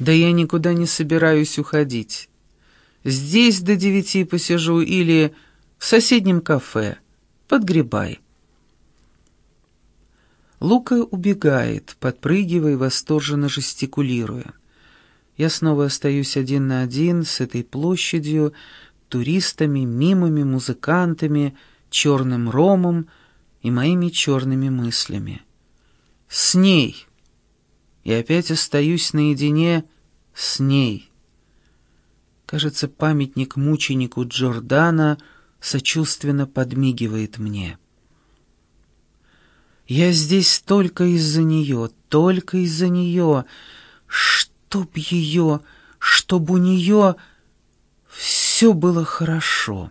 Да я никуда не собираюсь уходить. Здесь до девяти посижу или в соседнем кафе. Подгребай. Лука убегает, подпрыгивая восторженно жестикулируя. Я снова остаюсь один на один с этой площадью, туристами, мимами, музыкантами, черным ромом и моими черными мыслями. С ней. И опять остаюсь наедине с ней. Кажется, памятник мученику Джордана сочувственно подмигивает мне. Я здесь только из-за нее, только из-за нее. Чтоб ее, чтоб у нее все было хорошо.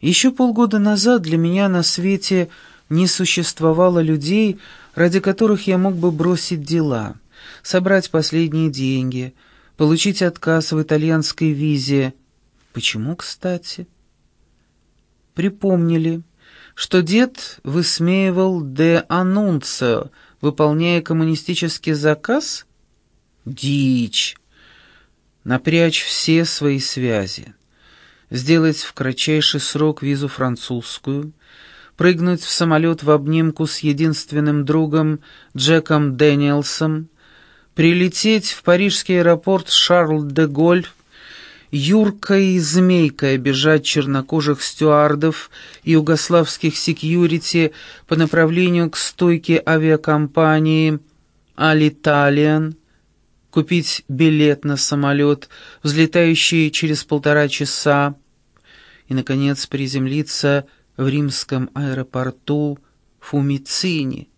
Еще полгода назад для меня на свете не существовало людей, ради которых я мог бы бросить дела, собрать последние деньги, получить отказ в итальянской визе. Почему, кстати? Припомнили что дед высмеивал де анунцио, выполняя коммунистический заказ? Дичь! Напрячь все свои связи, сделать в кратчайший срок визу французскую, прыгнуть в самолет в обнимку с единственным другом Джеком Дэниелсом, прилететь в парижский аэропорт Шарль де Голь, юркой и змейкой обижать чернокожих стюардов и югославских секьюрити по направлению к стойке авиакомпании «Алиталиан», купить билет на самолет, взлетающий через полтора часа, и, наконец, приземлиться в римском аэропорту Фумицини,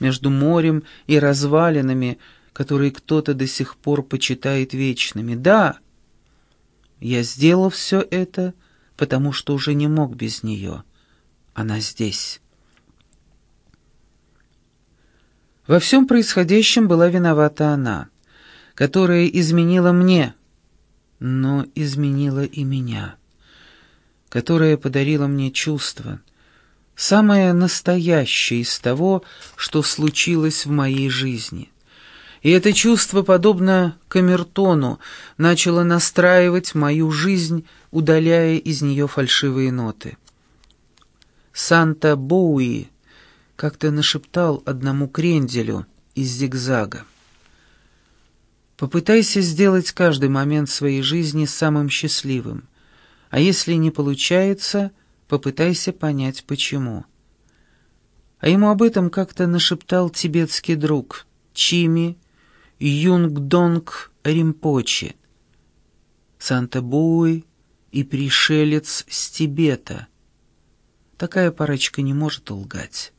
между морем и развалинами, которые кто-то до сих пор почитает вечными. Да, я сделал все это, потому что уже не мог без нее. Она здесь. Во всем происходящем была виновата она, которая изменила мне, но изменила и меня, которая подарила мне чувство, самое настоящее из того, что случилось в моей жизни. И это чувство, подобно камертону, начало настраивать мою жизнь, удаляя из нее фальшивые ноты. Санта Боуи как-то нашептал одному кренделю из зигзага. Попытайся сделать каждый момент своей жизни самым счастливым, а если не получается, попытайся понять, почему. А ему об этом как-то нашептал тибетский друг Чими Юнгдонг Римпочи, Санта-Буй и пришелец с Тибета. Такая парочка не может лгать.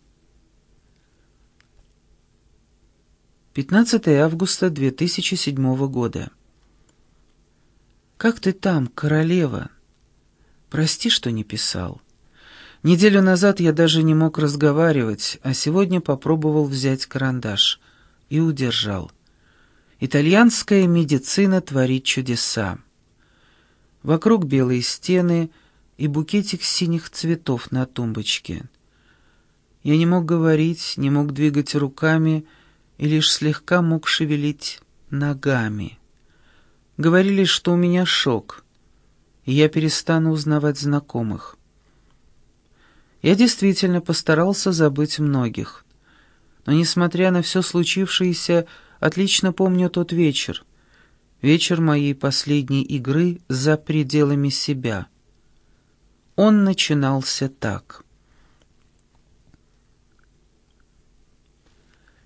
15 августа 2007 года. «Как ты там, королева? Прости, что не писал. Неделю назад я даже не мог разговаривать, а сегодня попробовал взять карандаш и удержал». Итальянская медицина творит чудеса. Вокруг белые стены и букетик синих цветов на тумбочке. Я не мог говорить, не мог двигать руками и лишь слегка мог шевелить ногами. Говорили, что у меня шок, и я перестану узнавать знакомых. Я действительно постарался забыть многих, но, несмотря на все случившееся, Отлично помню тот вечер. Вечер моей последней игры за пределами себя. Он начинался так.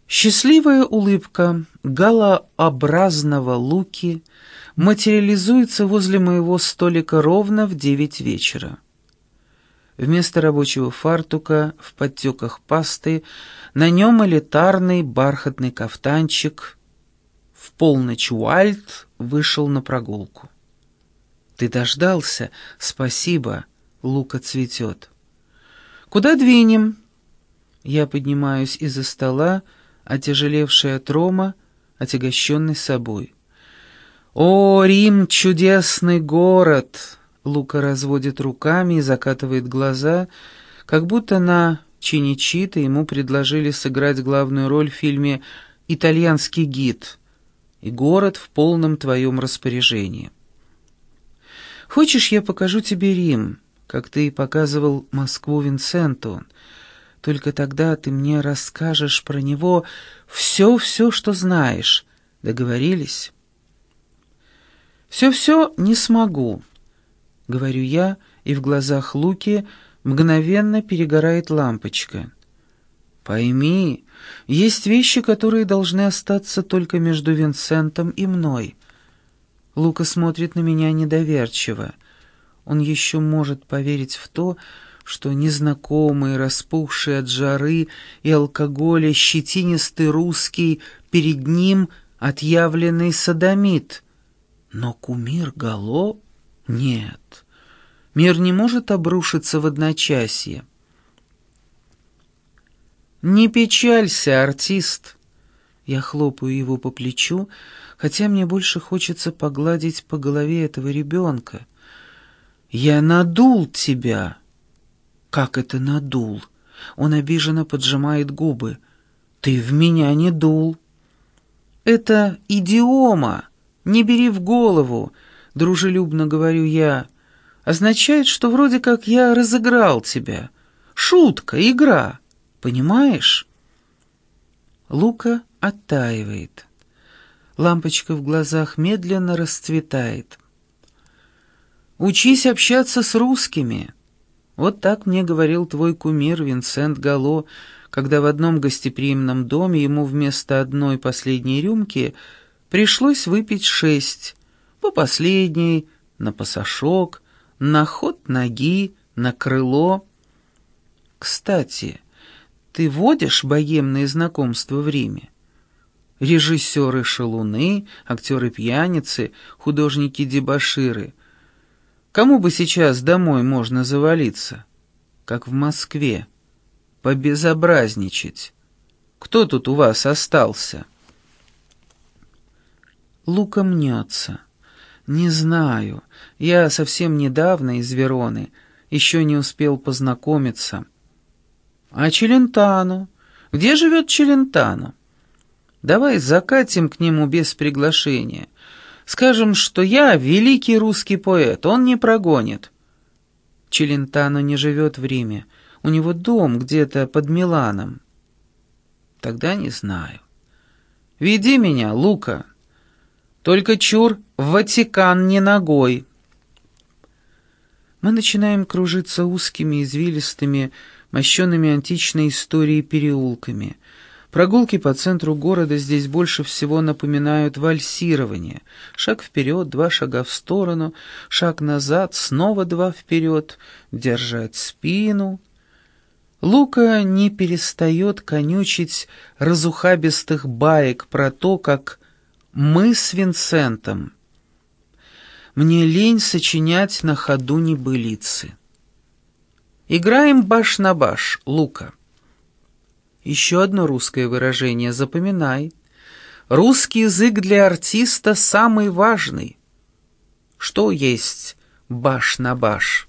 Счастливая улыбка галообразного Луки материализуется возле моего столика ровно в девять вечера. Вместо рабочего фартука в подтеках пасты на нем элитарный бархатный кафтанчик. В полночь Уальт вышел на прогулку. «Ты дождался? Спасибо. Лука цветет». «Куда двинем?» Я поднимаюсь из-за стола, отяжелевшая от рома, отягощенный собой. «О, Рим — чудесный город!» Лука разводит руками и закатывает глаза, как будто на Чиничита ему предложили сыграть главную роль в фильме итальянский гид, и город в полном твоем распоряжении. Хочешь, я покажу тебе Рим, как ты показывал Москву Винсенту? Только тогда ты мне расскажешь про него все-все, что знаешь. Договорились?» «Все-все не смогу», — говорю я, и в глазах Луки мгновенно перегорает лампочка. «Пойми, есть вещи, которые должны остаться только между Винсентом и мной». Лука смотрит на меня недоверчиво. Он еще может поверить в то, что незнакомый, распухший от жары и алкоголя, щетинистый русский, перед ним отъявленный садомит — но кумир Гало? Нет. Мир не может обрушиться в одночасье. «Не печалься, артист!» Я хлопаю его по плечу, хотя мне больше хочется погладить по голове этого ребенка. «Я надул тебя!» «Как это надул?» Он обиженно поджимает губы. «Ты в меня не дул!» «Это идиома!» «Не бери в голову», — дружелюбно говорю я, означает, что вроде как я разыграл тебя. Шутка, игра, понимаешь? Лука оттаивает. Лампочка в глазах медленно расцветает. «Учись общаться с русскими». Вот так мне говорил твой кумир Винсент Гало, когда в одном гостеприимном доме ему вместо одной последней рюмки — Пришлось выпить шесть, по последней, на пасашок, на ход ноги, на крыло. Кстати, ты водишь богемные знакомства в Риме? Режиссеры-шалуны, актеры-пьяницы, художники-дебоширы. Кому бы сейчас домой можно завалиться? Как в Москве. Побезобразничать. Кто тут у вас остался?» Лука мнется. «Не знаю. Я совсем недавно из Вероны. Еще не успел познакомиться». «А Челентано? Где живет Челентано?» «Давай закатим к нему без приглашения. Скажем, что я великий русский поэт, он не прогонит». Челентано не живет в Риме. У него дом где-то под Миланом. Тогда не знаю. «Веди меня, Лука». Только чур, в Ватикан не ногой. Мы начинаем кружиться узкими, извилистыми, мощенными античной историей переулками. Прогулки по центру города здесь больше всего напоминают вальсирование. Шаг вперед, два шага в сторону, шаг назад, снова два вперед, держать спину. Лука не перестает конючить разухабистых баек про то, как мы с Винсентом. Мне лень сочинять на ходу небылицы. Играем баш на баш, Лука. Еще одно русское выражение, запоминай. Русский язык для артиста самый важный. Что есть баш на баш?